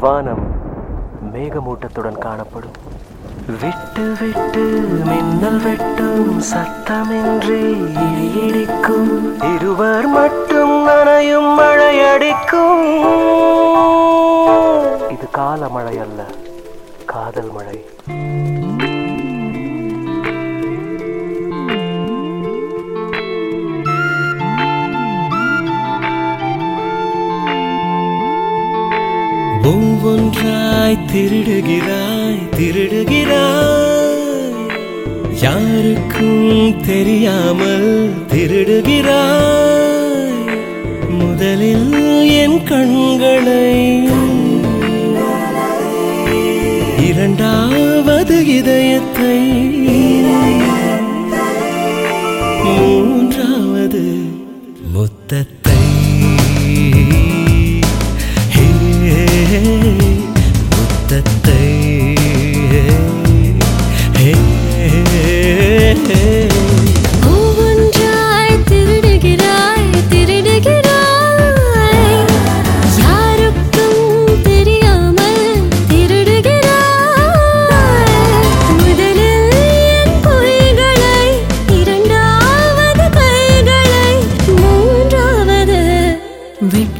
வானம் மேகமூட்டத்துடன் காணப்படும். விட்டு விட்டு மின்னல் வெட்டும் சத்தமின்றி இடிக்கும் இருவர் மட்டும் நனையும் மழையடிக்கும். இது கால மழை அல்ல காதல் மழை. ஒவ்வொன்றாய் திருடுகிறாய் திருடுகிறாய். யாருக்கும் தெரியாமல் திருடுகிறாய். முதலில் என் கண்களை இரண்டாவது இதயத்தை மூன்றாவது முத்தத்தை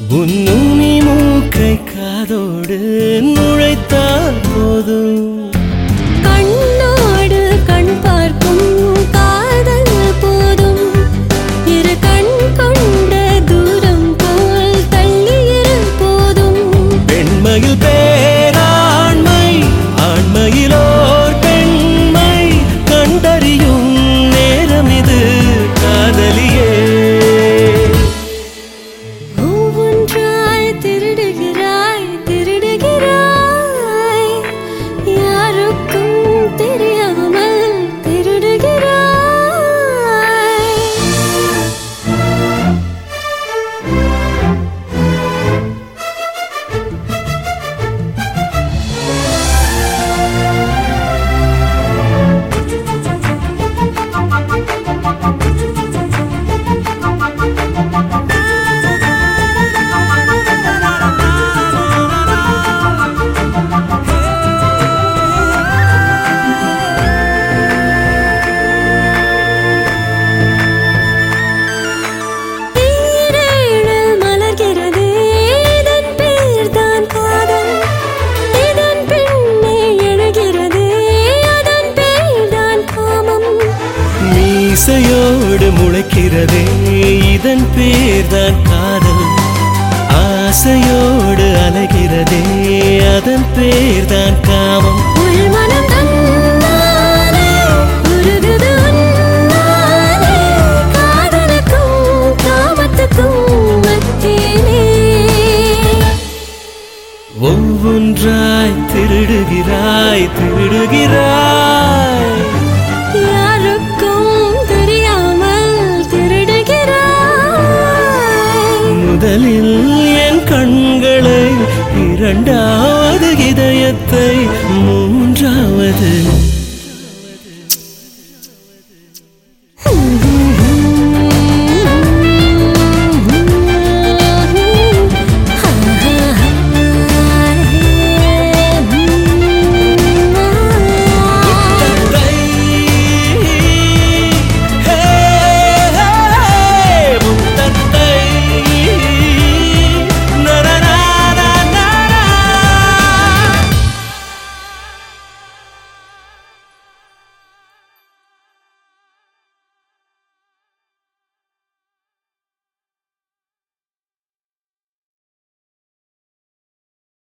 உன்னுனி மூக்கை காதோடு நுழைத்தால் போதும். இதன் பேர்தான் காதல். ஆசையோடு அலைகிறதே அதன் பேர்தான் காமம். ஒவ்வொன்றாய் திருடுகிறாய் திருடுகிறாய். திருடுகிறாய் முதலில் என் கண்களை இரண்டாவது இதயத்தை மூன்றாவது